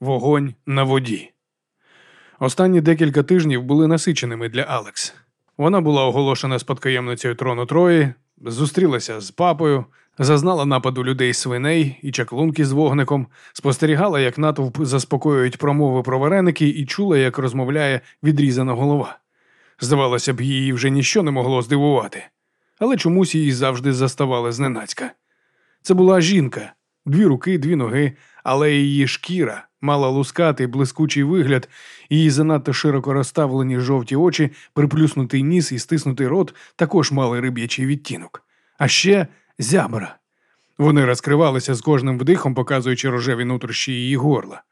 Вогонь на воді. Останні декілька тижнів були насиченими для Алекс. Вона була оголошена спадкоємницею трону Трої, зустрілася з папою, зазнала нападу людей свиней і чаклунки з вогником, спостерігала, як натовп заспокоюють промови про вареники, і чула, як розмовляє відрізана голова. Здавалося б, її вже ніщо не могло здивувати, але чомусь її завжди заставали зненацька. Це була жінка, дві руки, дві ноги, але її шкіра мала лускатий блискучий вигляд, її занадто широко розставлені жовті очі, приплюснутий ніс і стиснутий рот також мали риб'ячий відтінок. А ще зябра. Вони розкривалися з кожним вдихом, показуючи рожеві нутрощі її горла.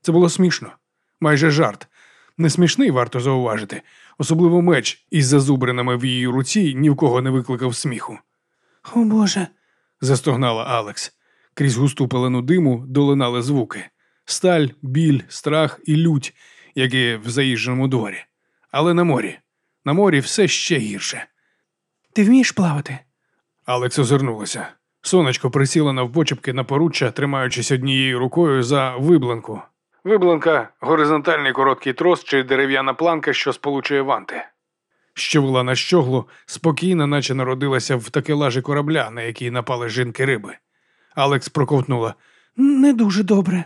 Це було смішно, майже жарт. Не смішний, варто зауважити, особливо меч із зазубринами в її руці ні в кого не викликав сміху. О Боже. застогнала Алекс. Крізь густу пелену диму долинали звуки сталь, біль, страх і лють, як і в заїждженому дворі. Але на морі. На морі все ще гірше. Ти вмієш плавати? Алекс озирнулася. Сонечко присіло навпочепки на поруччя, тримаючись однією рукою за вибланку. Вибланка горизонтальний короткий трос чи дерев'яна планка, що сполучує ванти. Що була на щоглу, спокійно, наче народилася в такелажі корабля, на який напали жінки риби. Алекс проковтнула. Не дуже добре.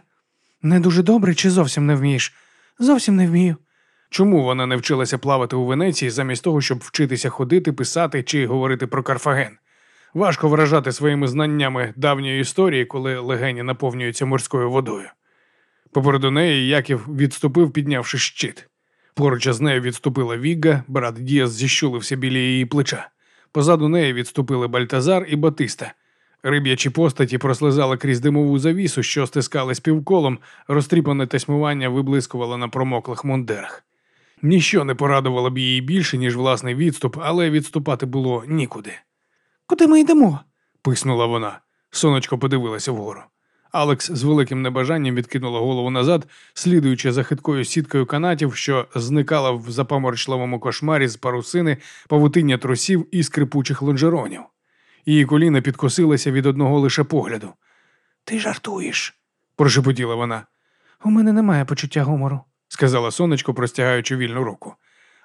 Не дуже добре чи зовсім не вмієш? Зовсім не вмію. Чому вона не вчилася плавати у Венеції замість того, щоб вчитися ходити, писати чи говорити про Карфаген? Важко вражати своїми знаннями давньої історії, коли легені наповнюються морською водою. Попереду неї Яків відступив, піднявши щит. Поруч з нею відступила Вігга, брат Діас зіщулився біля її плеча. Позаду неї відступили Бальтазар і Батиста. Риб'ячі постаті прослизали крізь димову завісу, що стискали співколом, розтріпане тасьмування виблискувало на промоклих мундирах. Ніщо не порадувало б її більше, ніж власний відступ, але відступати було нікуди. Куди ми йдемо? писнула вона. Сонечко подивилася вгору. Алекс з великим небажанням відкинула голову назад, слідуючи за хиткою сіткою канатів, що зникала в запаморчливому кошмарі з парусини, павутиння трусів і скрипучих лонжеронів. Її коліна підкосилися від одного лише погляду. Ти жартуєш. Прошепотіла вона, У мене немає почуття гумору. сказала сонечко, простягаючи вільну руку.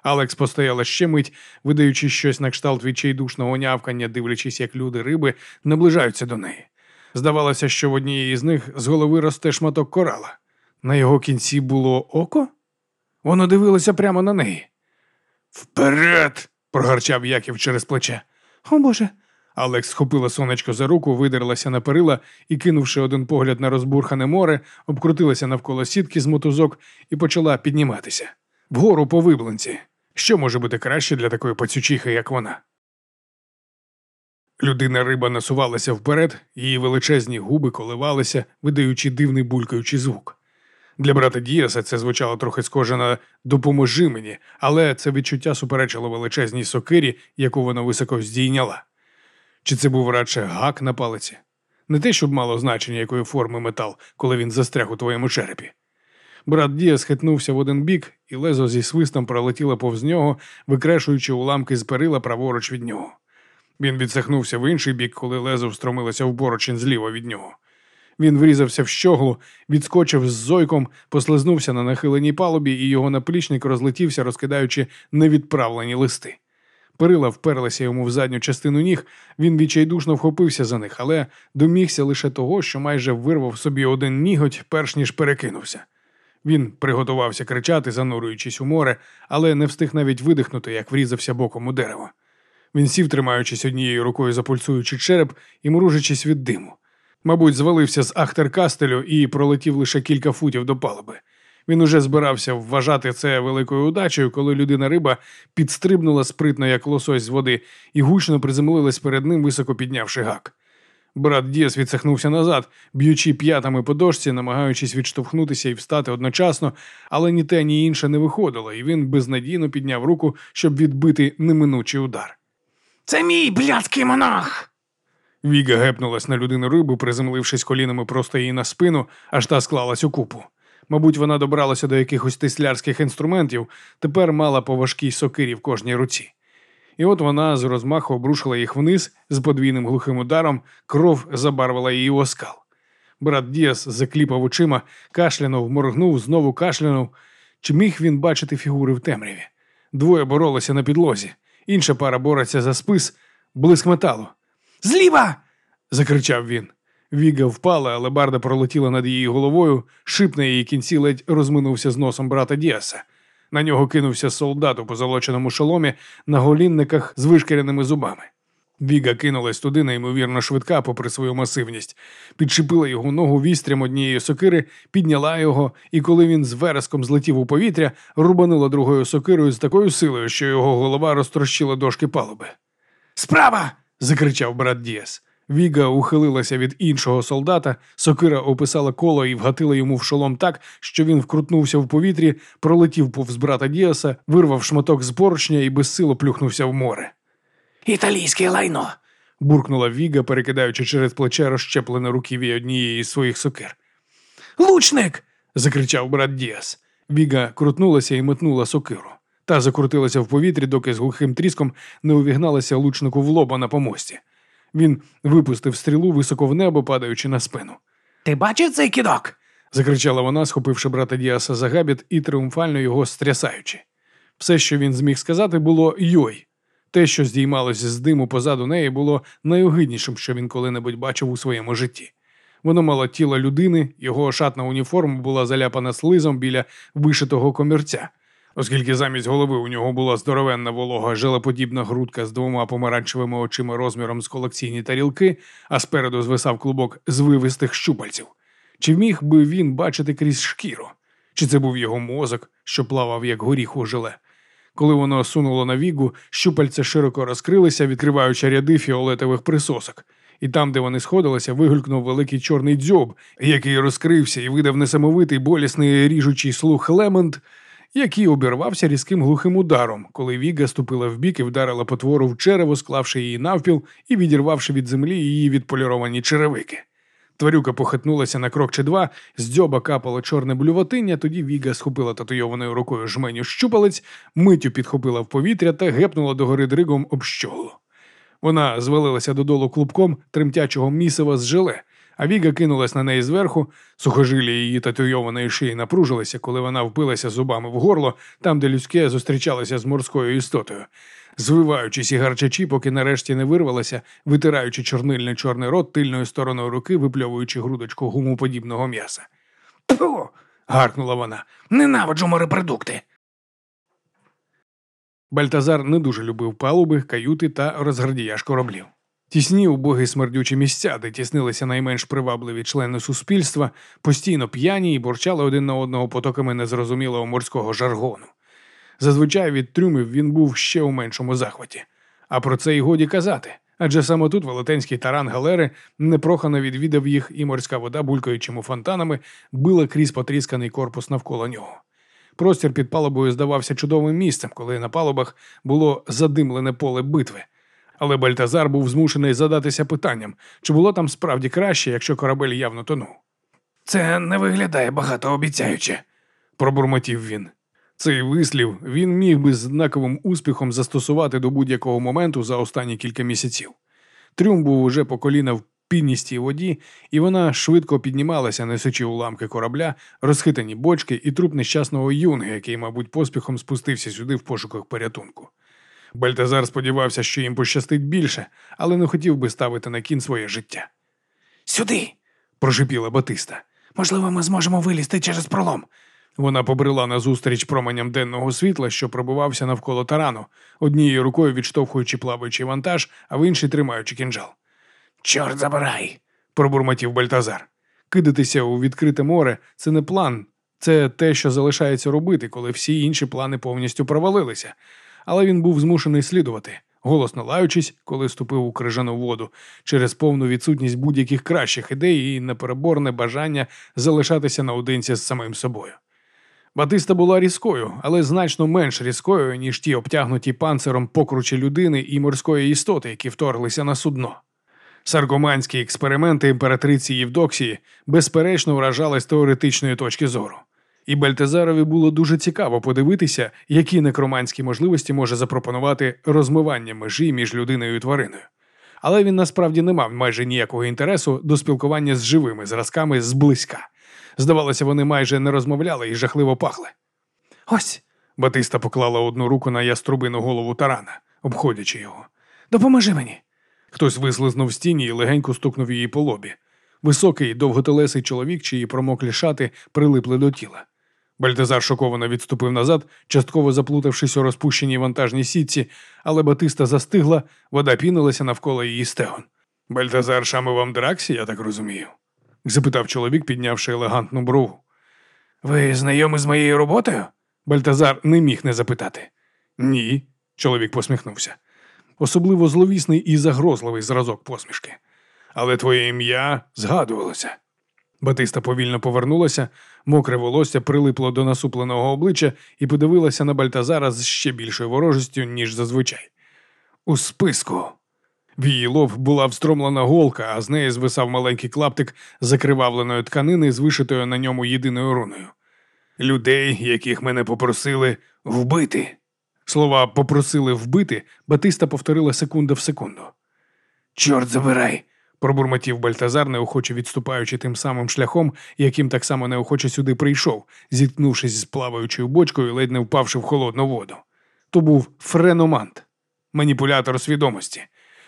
Алекс постояла ще мить, видаючи щось на кшталт відчайдушного нявкання, дивлячись, як люди риби наближаються до неї. Здавалося, що в однієї з них з голови росте шматок корала. На його кінці було око? Воно дивилося прямо на неї. Вперед! прогарчав Яків через плече. О Боже. Алекс схопила сонечко за руку, видерлася на перила і, кинувши один погляд на розбурхане море, обкрутилася навколо сітки з мотузок і почала підніматися. Вгору по вибланці. Що може бути краще для такої пацючихи, як вона? Людина риба насувалася вперед, її величезні губи коливалися, видаючи дивний булькаючий звук. Для брата Діаса це звучало трохи схоже на допоможи мені, але це відчуття суперечило величезній сокирі, яку вона високо здійняла. Чи це був радше гак на палиці? Не те, щоб мало значення, якої форми метал, коли він застряг у твоєму черепі. Брат Діас хитнувся в один бік, і лезо зі свистом пролетіло повз нього, викрешуючи уламки з перила праворуч від нього. Він відсахнувся в інший бік, коли лезо встромилося в борочин зліва від нього. Він врізався в щоглу, відскочив з зойком, послизнувся на нахиленій палубі, і його наплічник розлетівся, розкидаючи невідправлені листи. Перила вперлися йому в задню частину ніг, він відчайдушно вхопився за них, але домігся лише того, що майже вирвав собі один ніготь, перш ніж перекинувся. Він приготувався кричати, занурюючись у море, але не встиг навіть видихнути, як врізався боком у дерево. Він сів, тримаючись однією рукою за пульсуючий череп і мружачись від диму. Мабуть, звалився з ахтеркастелю і пролетів лише кілька футів до палуби. Він уже збирався вважати це великою удачею, коли людина риба підстрибнула спритно, як лосось з води, і гучно приземлилась перед ним, високо піднявши гак. Брат Діас відсахнувся назад, б'ючи п'ятами по дошці, намагаючись відштовхнутися і встати одночасно, але ні те, ні інше не виходило, і він безнадійно підняв руку, щоб відбити неминучий удар. Це мій блядський монах. Віга гепнулась на людину рибу, приземлившись колінами просто її на спину, аж та склалась у купу. Мабуть, вона добралася до якихось тислярських інструментів, тепер мала по важкій сокирі в кожній руці. І от вона з розмаху обрушила їх вниз з подвійним глухим ударом, кров забарвила її оскал. Брат Діас закліпав очима, кашлянув, моргнув, знову кашлянув. Чи міг він бачити фігури в темряві? Двоє боролися на підлозі, інша пара бореться за спис, блиск металу. Зліва! закричав він. Віга впала, але барда пролетіла над її головою, шип на її кінці ледь розминувся з носом брата Діаса. На нього кинувся солдат у позолоченому шоломі на голінниках з вишкіряними зубами. Віга кинулась туди, неймовірно швидка, попри свою масивність, підчепила його ногу вістрям однієї сокири, підняла його, і коли він з вереском злетів у повітря, рубанула другою сокирою з такою силою, що його голова розтрощила дошки палуби. Справа! закричав брат Діас. Віга ухилилася від іншого солдата, сокира описала коло і вгатила йому в шолом так, що він вкрутнувся в повітрі, пролетів повз брата Діаса, вирвав шматок з поручня і безсило плюхнувся в море. Італійське лайно! буркнула Віга, перекидаючи через плече розщеплене руків'я однієї з своїх сокир. Лучник! закричав брат Діас. Віга крутнулася і метнула сокиру. Та закрутилася в повітрі, доки з глухим тріском не увігналася лучнику в лоба на помості. Він випустив стрілу високо в небо, падаючи на спину. Ти бачив цей кидок? закричала вона, схопивши брата Діаса за габіт і тріумфально його стрясаючи. Все, що він зміг сказати, було йой. Те, що здіймалося з диму позаду неї, було найогиднішим, що він коли-небудь бачив у своєму житті. Воно мало тіло людини, його ошатна уніформа була заляпана слизом біля вишитого комірця. Оскільки замість голови у нього була здоровенна волога желеподібна грудка з двома помаранчевими очима розміром з колекційні тарілки, а спереду звисав клубок звивистих щупальців. Чи міг би він бачити крізь шкіру? Чи це був його мозок, що плавав як горіх у желе? Коли воно сунуло на вігу, щупальця широко розкрилися, відкриваючи ряди фіолетових присосок. І там, де вони сходилися, вигулькнув великий чорний дзьоб, який розкрився і видав несамовитий болісний ріжучий слух лемент, який обірвався різким глухим ударом, коли Віга ступила вбік і вдарила потвору в черево, склавши її навпіл і відірвавши від землі її відполіровані черевики. Тварюка похитнулася на крок чи два, з дзьоба капало чорне блювотиння, тоді Віга схопила татуйованою рукою жменю щупалець, миттю підхопила в повітря та гепнула догори дригом об щоглу. Вона звалилася додолу клубком тремтячого місива з желе, а Віга кинулась на неї зверху, сухожилля її татуйованої шиї напружилися, коли вона впилася зубами в горло, там, де людське зустрічалося з морською істотою. Звиваючись і гарчачі, поки нарешті не вирвалася, витираючи чорнильний чорний рот тильною стороною руки, випльовуючи грудочку гумоподібного м'яса. Тьфу! гаркнула вона. Ненавиджу морепродукти. Бальтазар не дуже любив палуби, каюти та розгардіяж кораблів. Тісні убогі смердючі місця, де тіснилися найменш привабливі члени суспільства, постійно п'яні і борчали один на одного потоками незрозумілого морського жаргону. Зазвичай від трюмів він був ще у меншому захваті. А про це й годі казати. Адже саме тут велетенський таран галери непрохано відвідав їх, і морська вода, булькаючими фонтанами, била крізь потрісканий корпус навколо нього. Простір під палубою здавався чудовим місцем, коли на палубах було задимлене поле битви. Але Бальтазар був змушений задатися питанням, чи було там справді краще, якщо корабель явно тонув. Це не виглядає багатообіцяюче. Пробурмотів він. Цей вислів він міг би з знаковим успіхом застосувати до будь-якого моменту за останні кілька місяців. Трюм був уже по коліна в пінністій воді, і вона швидко піднімалася, несучи уламки корабля, розхитані бочки і труп нещасного юнги, який, мабуть, поспіхом спустився сюди в пошуках порятунку. Бальтазар сподівався, що їм пощастить більше, але не хотів би ставити на кін своє життя. Сюди. Прошипіла Батиста. Можливо, ми зможемо вилізти через пролом. Вона побрела назустріч променям денного світла, що пробивався навколо тарану, однією рукою відштовхуючи плаваючий вантаж, а в іншій тримаючи кінжал. Чорт забирай. пробурмотів Бальтазар. Кидатися у відкрите море це не план, це те, що залишається робити, коли всі інші плани повністю провалилися. Але він був змушений слідувати, голосно лаючись, коли ступив у крижану воду, через повну відсутність будь-яких кращих ідей і непереборне бажання залишатися наодинці з самим собою. Батиста була різкою, але значно менш різкою, ніж ті обтягнуті панциром покручі людини і морської істоти, які вторглися на судно. Саргоманські експерименти імператриці Євдоксії безперечно вражали з теоретичної точки зору. І Бальтезарові було дуже цікаво подивитися, які некроманські можливості може запропонувати розмивання межі між людиною і твариною. Але він насправді не мав майже ніякого інтересу до спілкування з живими зразками зблизька. Здавалося, вони майже не розмовляли і жахливо пахли. Ось, Батиста поклала одну руку на яструбину голову тарана, обходячи його. допоможи мені. Хтось вислизнув з тіні і легенько стукнув її по лобі. Високий, довготелесий чоловік, чиї промоклі шати прилипли до тіла. Бальтазар шоковано відступив назад, частково заплутавшись у розпущеній вантажній сітці, але Батиста застигла, вода пінилася навколо її стегон. Бальтазар шами вам драксі, я так розумію? запитав чоловік, піднявши елегантну брову. Ви знайомі з моєю роботою? Бальтазар не міг не запитати. Ні, чоловік посміхнувся. Особливо зловісний і загрозливий зразок посмішки. Але твоє ім'я згадувалося. Батиста повільно повернулася, мокре волосся прилипло до насупленого обличчя і подивилася на Бальтазара з ще більшою ворожістю, ніж зазвичай. У списку. В її лоб була встромлена голка, а з неї звисав маленький клаптик закривавленої тканини з вишитою на ньому єдиною руною. Людей, яких мене попросили вбити. Слова попросили вбити, Батиста повторила секунда в секунду. Чорт забирай. Пробурмотів Бальтазар, неохоче відступаючи тим самим шляхом, яким так само неохоче сюди прийшов, зіткнувшись з плаваючою бочкою, ледь не впавши в холодну воду. То був френомант, маніпулятор свідомості.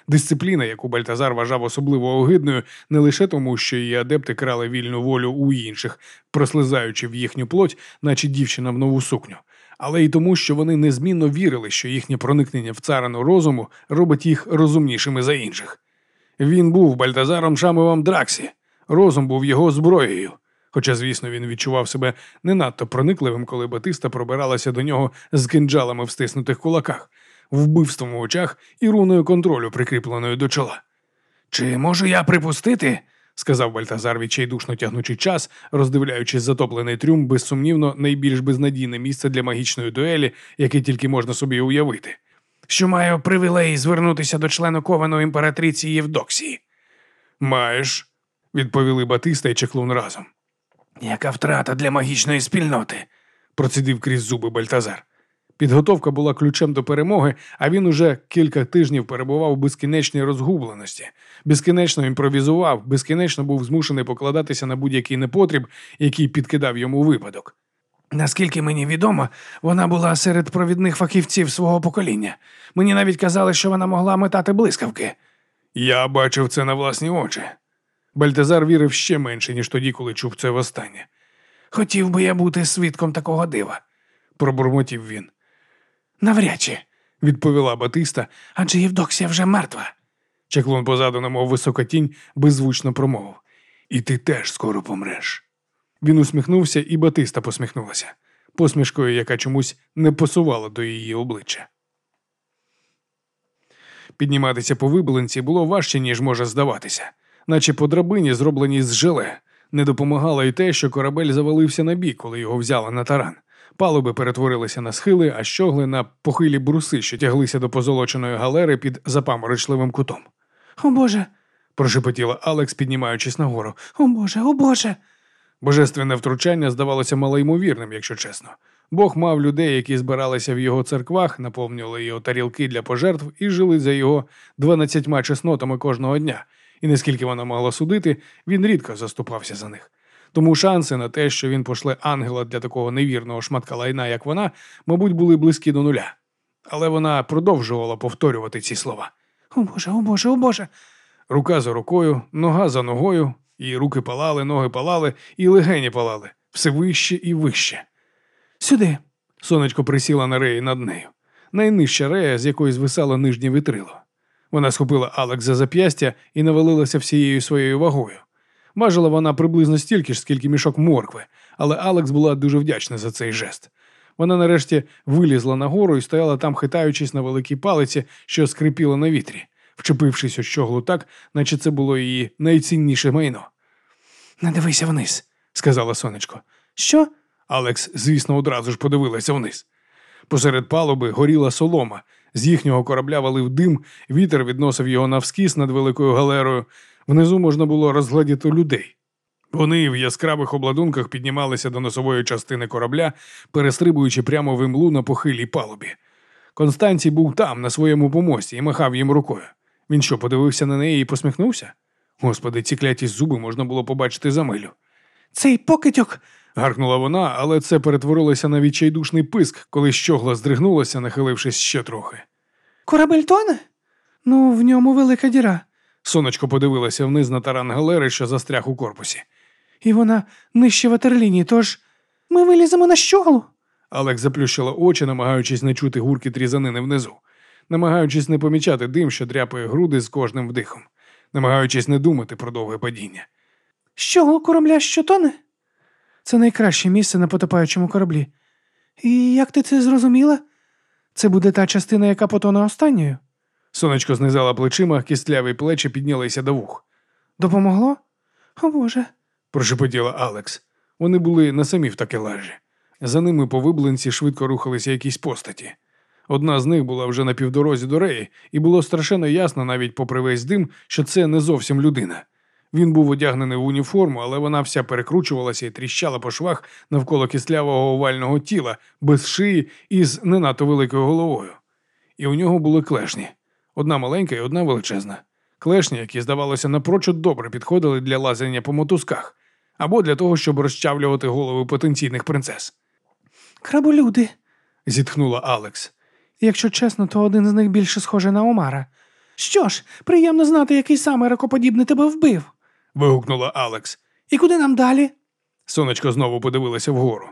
Дисципліна, яку Бальтазар вважав особливо огидною, не лише тому, що її адепти крали вільну волю у інших, прослизаючи в їхню плоть, наче дівчина в нову сукню, але й тому, що вони незмінно вірили, що їхнє проникнення в царину розуму робить їх розумнішими за інших. Він був Бальтазаром Шамовим Драксі, розум був його зброєю. Хоча, звісно, він відчував себе не надто проникливим, коли Батиста пробиралася до нього з кинджалами в стиснутих кулаках, вбивством у очах і руною контролю, прикріпленою до чола. Чи можу я припустити? сказав Бальтазар, відчайдушно тягнучи час, роздивляючись затоплений трюм, безсумнівно найбільш безнадійне місце для магічної дуелі, яке тільки можна собі уявити. Що маю привілей звернутися до члена кованої імператриці Євдоксії. Маєш, відповіли Батиста і Чеклун разом. Яка втрата для магічної спільноти? процідив крізь зуби Бальтазар. Підготовка була ключем до перемоги, а він уже кілька тижнів перебував у безкінечній розгубленості, безкінечно імпровізував, безкінечно був змушений покладатися на будь-який непотріб, який підкидав йому випадок. Наскільки мені відомо, вона була серед провідних фахівців свого покоління. Мені навіть казали, що вона могла метати блискавки. Я бачив це на власні очі. Бальтазар вірив ще менше, ніж тоді, коли чув це востаннє. Хотів би я бути свідком такого дива. Пробурмотів він. Навряд чи, Відповіла Батиста, адже Євдоксія вже мертва. Чеклун позаду, немов висока тінь, беззвучно промовив. І ти теж скоро помреш. Він усміхнувся, і Батиста посміхнулася, посмішкою, яка чомусь не посувала до її обличчя. Підніматися по виболенці було важче, ніж може здаватися, наче по драбині, зробленій з желе. Не допомагало й те, що корабель завалився на бік, коли його взяли на таран. Палуби перетворилися на схили, а щогли на похилі бруси, що тяглися до позолоченої галери під запаморочливим кутом. О Боже, Прошепотіла Алекс, піднімаючись нагору. о Боже, о Боже. Божественне втручання здавалося малоймовірним, якщо чесно. Бог мав людей, які збиралися в його церквах, наповнювали його тарілки для пожертв і жили за його дванадцятьма чеснотами кожного дня. І наскільки вона могла судити, він рідко заступався за них. Тому шанси на те, що він пошле ангела для такого невірного шматка лайна, як вона, мабуть, були близькі до нуля. Але вона продовжувала повторювати ці слова. О Боже, о Боже, о Боже. Рука за рукою, нога за ногою, і руки палали, ноги палали, і легені палали, все вище і вище. Сюди. Сонечко присіла на реї над нею. Найнижча рея, з якої звисало нижнє вітрило. Вона схопила Алекс за зап'ястя і навалилася всією своєю вагою. Важила вона приблизно стільки ж, скільки мішок моркви, але Алекс була дуже вдячна за цей жест. Вона нарешті вилізла нагору і стояла там, хитаючись на великій палиці, що скрипіла на вітрі, вчепившись у щоглу так, наче це було її найцінніше майно. Не дивися вниз. сказала сонечко. Що? Алекс, звісно, одразу ж подивилася вниз. Посеред палуби горіла солома, з їхнього корабля валив дим, вітер відносив його навскіс над великою галерою. Внизу можна було розгледіти людей. Вони в яскравих обладунках піднімалися до носової частини корабля, перестрибуючи прямо в імлу на похилій палубі. Констанцій був там, на своєму помості, і махав їм рукою. Він що, подивився на неї і посміхнувся? Господи, ці кляті зуби можна було побачити за милю. Цей покидьок. Гаркнула вона, але це перетворилося на відчайдушний писк, коли щогла здригнулася, нахилившись ще трохи. Корабель тоне? Ну, в ньому велика діра. Сонечко подивилася вниз на таран галери, що застряг у корпусі. І вона нижче ватерлінії, тож ми виліземо на щоглу. Алекс заплющила очі, намагаючись не чути гурки трізанини внизу, намагаючись не помічати дим, що дряпає груди з кожним вдихом, намагаючись не думати про довге падіння. Щогло корабля що тоне? Це найкраще місце на потопаючому кораблі. І як ти це зрозуміла? Це буде та частина, яка потоне останньою. Сонечко знизала плечима, кістляві плечі піднялися до вух. Допомогло? О Боже. прошепотіла Алекс. Вони були на самі в такелажі. За ними по виблинці швидко рухалися якісь постаті. Одна з них була вже на півдорозі до реї, і було страшенно ясно, навіть попри весь дим, що це не зовсім людина. Він був одягнений в уніформу, але вона вся перекручувалася і тріщала по швах навколо кислявого овального тіла, без шиї і з не надто великою головою. І у нього були клешні одна маленька і одна величезна. Клешні, які, здавалося, напрочуд добре підходили для лазення по мотузках або для того, щоб розчавлювати голови потенційних принцес. Краболюди. Зітхнула Алекс. Якщо чесно, то один з них більше схожий на Омара. Що ж, приємно знати, який саме ракоподібний тебе вбив. вигукнула Алекс. І куди нам далі? Сонечко знову подивилося вгору.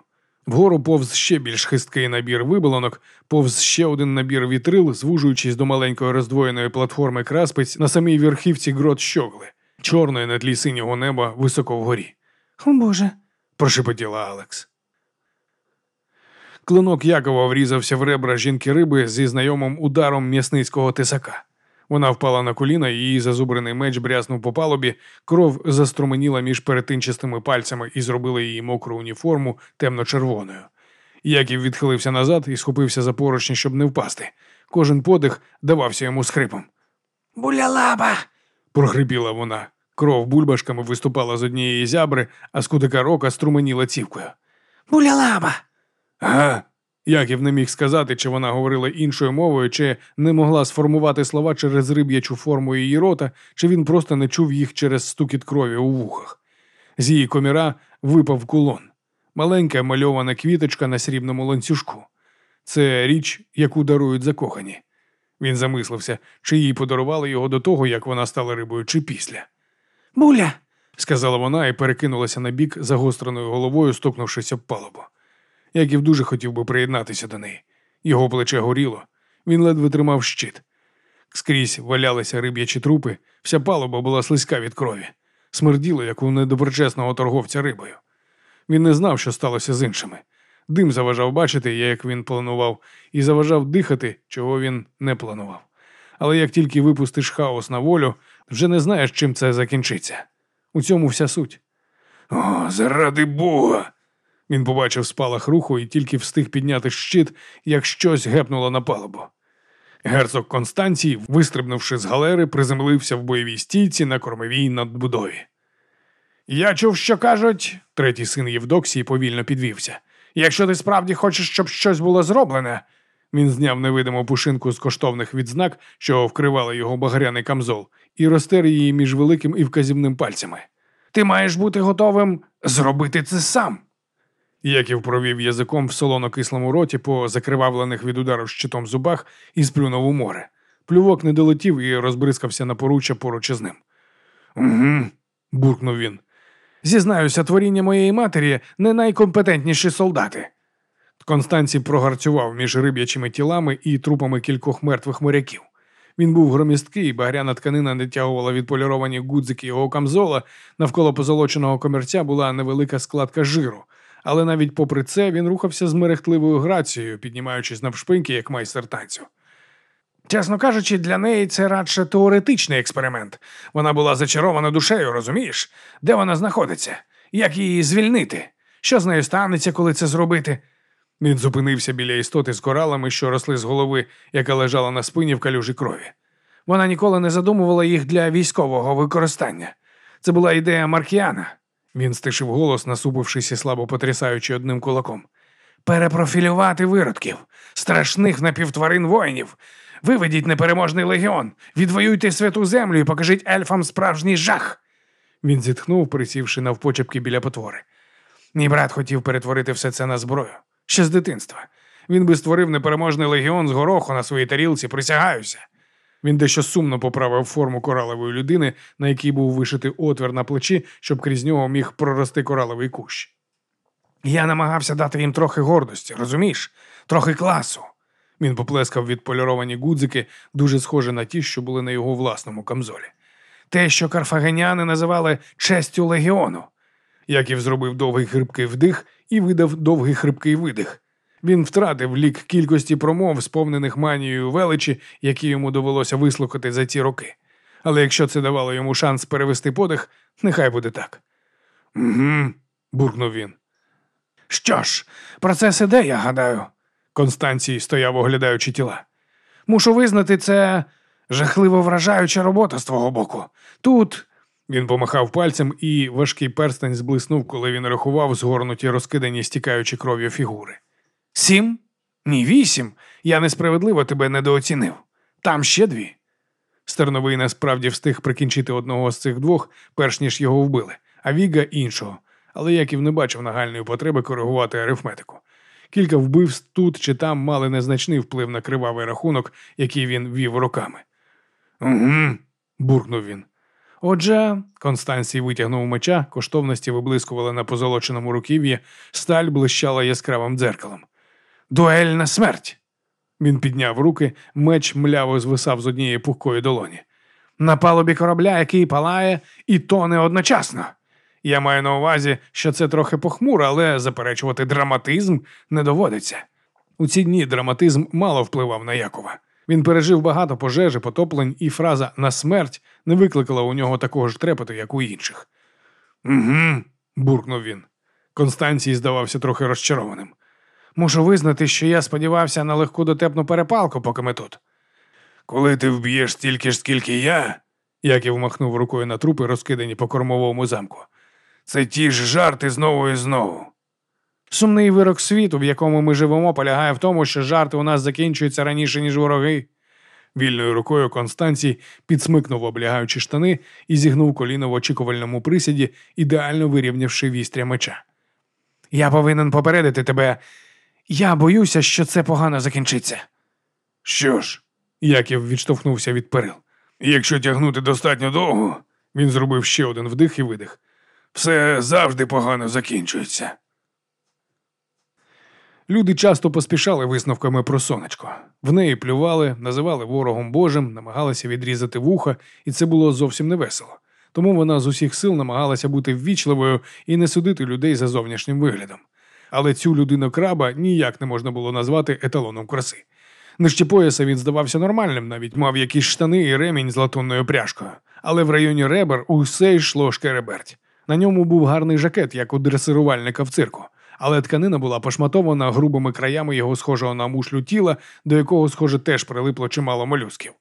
Вгору повз ще більш хисткий набір виболонок, повз ще один набір вітрил, звужуючись до маленької роздвоєної платформи краспиць на самій верхівці грот щогли, чорної на тлі синього неба високо вгорі, О Боже. прошепотіла Алекс. Клинок Якова врізався в ребра жінки риби зі знайомим ударом м'ясницького тисака. Вона впала на коліна, її зазубрений меч бряснув по палубі, кров заструменіла між перетинчастими пальцями і зробила її мокру уніформу темно-червоною. Яків відхилився назад і схопився за поручні, щоб не впасти. Кожен подих давався йому з хрипом. Булялаба. Прохрипіла вона. Кров бульбашками виступала з однієї зябри, а з кутика рока струменіла цівкою. Булялаба. Ага. Яків не міг сказати, чи вона говорила іншою мовою, чи не могла сформувати слова через риб'ячу форму її рота, чи він просто не чув їх через стукіт крові у вухах. З її коміра випав кулон. Маленька мальована квіточка на срібному ланцюжку. Це річ, яку дарують закохані. Він замислився, чи їй подарували його до того, як вона стала рибою, чи після. Буля. сказала вона і перекинулася на бік загостреною головою, стукнувшись об палубу. Яків дуже хотів би приєднатися до неї. Його плече горіло, він ледве тримав щит. Скрізь валялися риб'ячі трупи, вся палуба була слизька від крові, смерділо, як у недоброчесного торговця рибою. Він не знав, що сталося з іншими. Дим заважав бачити, як він планував, і заважав дихати, чого він не планував. Але як тільки випустиш хаос на волю, вже не знаєш, чим це закінчиться. У цьому вся суть. О, заради Бога. Він побачив спалах руху і тільки встиг підняти щит, як щось гепнуло на палубу. Герцог Констанцій, вистрибнувши з галери, приземлився в бойовій стійці на кормовій надбудові. Я чув, що кажуть, третій син Євдоксії повільно підвівся. Якщо ти справді хочеш, щоб щось було зроблене. Він зняв невидиму пушинку з коштовних відзнак, що вкривали його багряний камзол, і розтер її між великим і вказівним пальцями. Ти маєш бути готовим зробити це сам. Яків провів язиком в солоно-кислому роті по закривавлених від удару щитом зубах і сплюнув у море. Плювок не долетів і розбризкався на поруччя поруч із ним. Угу, буркнув він. Зізнаюся, творіння моєї матері не найкомпетентніші солдати. Констанцій прогарцював між риб'ячими тілами і трупами кількох мертвих моряків. Він був громісткий, багряна тканина натягувала відполіровані гудзики його камзола, навколо позолоченого комірця була невелика складка жиру, але навіть попри це він рухався з мерехтливою грацією, піднімаючись навшпиньки, як майстер танцю. Чесно кажучи, для неї це радше теоретичний експеримент. Вона була зачарована душею, розумієш? Де вона знаходиться? Як її звільнити? Що з нею станеться, коли це зробити? Він зупинився біля істоти з коралами, що росли з голови, яка лежала на спині в калюжі крові. Вона ніколи не задумувала їх для військового використання. Це була ідея Маркіана. Він стишив голос, насупившись і слабо потрясаючи одним кулаком. Перепрофілювати виродків, страшних напівтварин воїнів, Виведіть непереможний легіон, відвоюйте святу землю і покажіть ельфам справжній жах. Він зітхнув, присівши навпочепки біля потвори. Мій брат хотів перетворити все це на зброю. Ще з дитинства. Він би створив непереможний легіон з гороху на своїй тарілці, присягаюся. Він дещо сумно поправив форму коралової людини, на якій був вишитий отвір на плечі, щоб крізь нього міг прорости кораловий кущ. Я намагався дати їм трохи гордості, розумієш? Трохи класу. Він поплескав відполіровані гудзики, дуже схожі на ті, що були на його власному камзолі. Те, що карфагеняни називали честю легіону. Яків зробив довгий хрипкий вдих і видав довгий хрипкий видих. Він втратив лік кількості промов, сповнених манією величі, які йому довелося вислухати за ці роки. Але якщо це давало йому шанс перевести подих, нехай буде так. Угу, буркнув він. Що ж, процес іде, я гадаю. Констанцій стояв, оглядаючи тіла. Мушу визнати, це жахливо вражаюча робота з твого боку. Тут. Він помахав пальцем, і важкий перстень зблиснув, коли він рахував згорнуті розкидані стікаючі кров'ю фігури. Сім? Ні, вісім. Я несправедливо тебе недооцінив. Там ще дві. Стерновий насправді встиг прикінчити одного з цих двох, перш ніж його вбили, а Віга іншого. Але Яків не бачив нагальної потреби коригувати арифметику. Кілька вбивств тут чи там мали незначний вплив на кривавий рахунок, який він вів роками. Угу, буркнув він. Отже, Констанцій витягнув меча, коштовності виблискували на позолоченому руків'ї, сталь блищала яскравим дзеркалом. Дуель на смерть. Він підняв руки, меч мляво звисав з однієї пухкої долоні. На палубі корабля, який палає, і тоне одночасно. Я маю на увазі, що це трохи похмуро, але заперечувати драматизм не доводиться. У ці дні драматизм мало впливав на Якова. Він пережив багато пожежі, потоплень, і фраза на смерть не викликала у нього такого ж трепету, як у інших. Угу, буркнув він. Констанцій здавався трохи розчарованим. Мушу визнати, що я сподівався на легку дотепну перепалку, поки ми тут. Коли ти вб'єш стільки ж, скільки я, Яків махнув рукою на трупи, розкидані по кормовому замку. Це ті ж жарти знову і знову. Сумний вирок світу, в якому ми живемо, полягає в тому, що жарти у нас закінчуються раніше, ніж вороги. Вільною рукою Констанцій підсмикнув облягаючи штани і зігнув коліно в очікувальному присіді, ідеально вирівнявши вістря меча. Я повинен попередити тебе. Я боюся, що це погано закінчиться. Що ж, Яків відштовхнувся від перил. Якщо тягнути достатньо довго, він зробив ще один вдих і видих. Все завжди погано закінчується. Люди часто поспішали висновками про сонечко. В неї плювали, називали ворогом Божим, намагалися відрізати вуха, і це було зовсім невесело. Тому вона з усіх сил намагалася бути ввічливою і не судити людей за зовнішнім виглядом. Але цю людину краба ніяк не можна було назвати еталоном краси. Нижче пояса він здавався нормальним, навіть мав якісь штани і ремінь з латунною пряжкою. Але в районі ребер усе йшло шкереберть. На ньому був гарний жакет, як у дресирувальника в цирку, але тканина була пошматована грубими краями його схожого на мушлю тіла, до якого, схоже, теж прилипло чимало молюсків.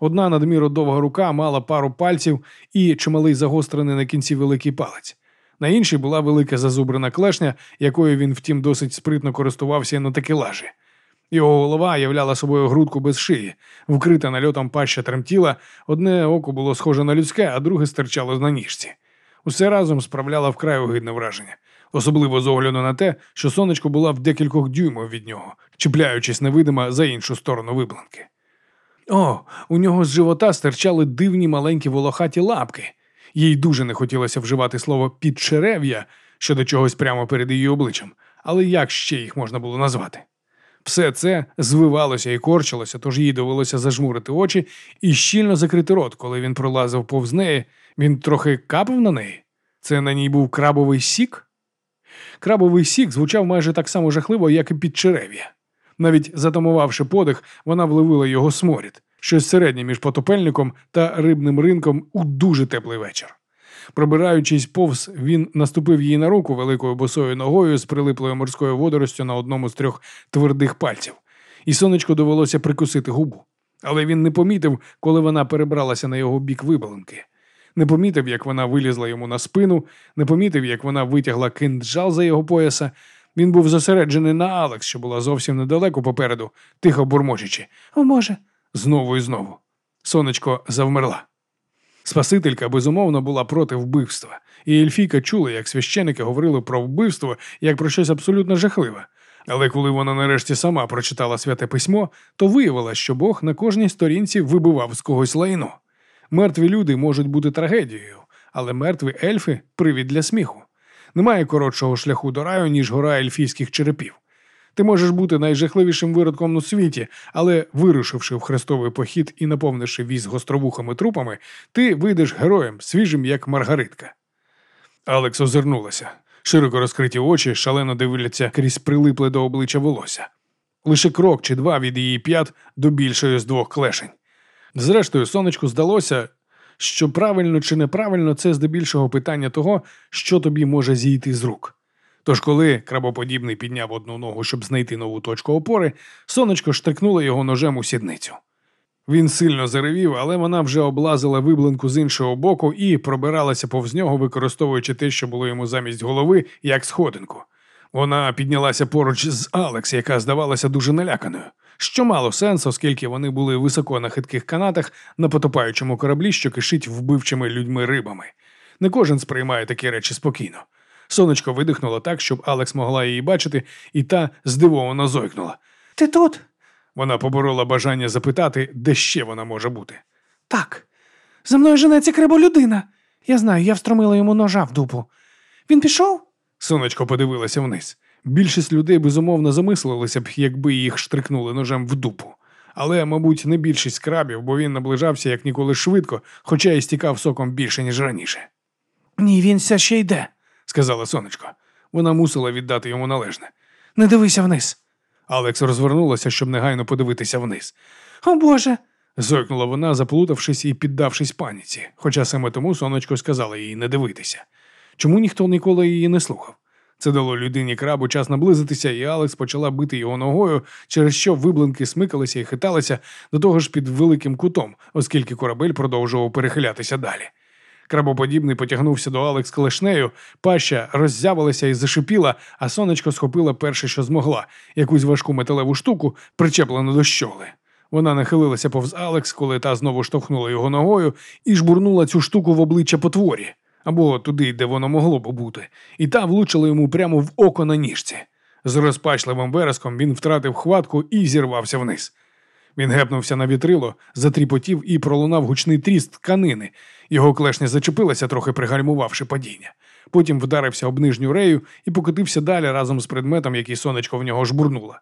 Одна надміру довга рука мала пару пальців і чималий загострений на кінці великий палець. На іншій була велика зазубрена клешня, якою він, втім, досить спритно користувався на такелажі. Його голова являла собою грудку без шиї, вкрита нальотом паща тремтіла, одне око було схоже на людське, а друге стирчало на ніжці. Усе разом справляло вкрай огидне враження, особливо з огляду на те, що сонечко була в декількох дюймів від нього, чіпляючись невидимо за іншу сторону вибланки. О, у нього з живота стирчали дивні маленькі волохаті лапки. Їй дуже не хотілося вживати слово підчерев'я щодо чогось прямо перед її обличчям, але як ще їх можна було назвати? Все це звивалося і корчилося, тож їй довелося зажмурити очі і щільно закрити рот, коли він пролазив повз неї. Він трохи капав на неї. Це на ній був крабовий сік? Крабовий сік звучав майже так само жахливо, як і підчерев'я. Навіть затамувавши подих, вона вловила його сморід, щось середнє між потопельником та рибним ринком у дуже теплий вечір. Пробираючись повз, він наступив їй на руку великою босою ногою з прилиплою морською водоростю на одному з трьох твердих пальців, і сонечко довелося прикусити губу. Але він не помітив, коли вона перебралася на його бік вибаленки. Не помітив, як вона вилізла йому на спину, не помітив, як вона витягла кинджал за його пояса. Він був зосереджений на Алекс, що була зовсім недалеко попереду, тихо бурмочучи. О, Боже. Знову і знову. Сонечко завмерла. Спасителька безумовно була проти вбивства, і Ельфійка чула, як священики говорили про вбивство як про щось абсолютно жахливе. Але коли вона нарешті сама прочитала святе письмо, то виявила, що Бог на кожній сторінці вибивав з когось лайно. Мертві люди можуть бути трагедією, але мертві ельфи привід для сміху. Немає коротшого шляху до раю, ніж гора ельфійських черепів. Ти можеш бути найжахливішим виродком у світі, але вирушивши в хрестовий похід і наповнивши віз гостровухими трупами, ти вийдеш героєм, свіжим, як маргаритка. Алекс озирнулася. Широко розкриті очі шалено дивляться крізь прилипле до обличчя волосся. Лише крок чи два від її п'ят до більшої з двох клешень. Зрештою, сонечку здалося, що правильно чи неправильно це здебільшого питання того, що тобі може зійти з рук. Тож, коли крабоподібний підняв одну ногу, щоб знайти нову точку опори, сонечко штрикнуло його ножем у сідницю. Він сильно заревів, але вона вже облазила виблинку з іншого боку і пробиралася повз нього, використовуючи те, що було йому замість голови, як сходинку. Вона піднялася поруч з Алекс, яка здавалася дуже наляканою, що мало сенсу, оскільки вони були високо на хитких канатах на потопаючому кораблі, що кишить вбивчими людьми рибами. Не кожен сприймає такі речі спокійно. Сонечко видихнуло так, щоб Алекс могла її бачити, і та здивовано зойкнула. Ти тут? Вона поборола бажання запитати, де ще вона може бути. Так. За мною женеться креболюдина. Я знаю, я встромила йому ножа в дупу. Він пішов? Сонечко подивилася вниз. Більшість людей безумовно замислилися б, якби їх штрикнули ножем в дупу. Але, мабуть, не більшість крабів, бо він наближався як ніколи швидко, хоча і стікав соком більше, ніж раніше, Ні, він все ще йде. Сказала сонечко. Вона мусила віддати йому належне. Не дивися вниз. Алекс розвернулася, щоб негайно подивитися вниз. О Боже. Зойкнула вона, заплутавшись і піддавшись паніці, хоча саме тому сонечко сказала їй не дивитися. Чому ніхто ніколи її не слухав? Це дало людині крабу час наблизитися, і Алекс почала бити його ногою, через що виблинки смикалися і хиталися до того ж під великим кутом, оскільки корабель продовжував перехилятися далі. Крабоподібний потягнувся до Алекс клешнею, паща роззявилася і зашипіла, а сонечко схопила перше, що змогла, якусь важку металеву штуку, причеплену до щогли. Вона нахилилася повз Алекс, коли та знову штовхнула його ногою і жбурнула цю штуку в обличчя потворі, або туди, де воно могло б бути, і та влучила йому прямо в око на ніжці. З розпачливим вереском він втратив хватку і зірвався вниз. Він гепнувся на вітрило, затріпотів і пролунав гучний тріст тканини. Його клешня зачепилася, трохи пригальмувавши падіння. Потім вдарився об нижню рею і покотився далі разом з предметом, який сонечко в нього жбурнула.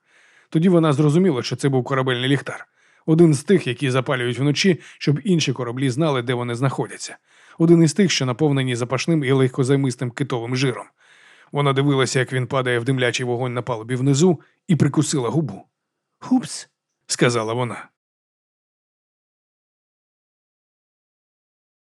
Тоді вона зрозуміла, що це був корабельний ліхтар. Один з тих, які запалюють вночі, щоб інші кораблі знали, де вони знаходяться. Один із тих, що наповнені запашним і легкозаймистим китовим жиром. Вона дивилася, як він падає в димлячий вогонь на палубі внизу, і прикусила губу. Хупс. Сказала вона.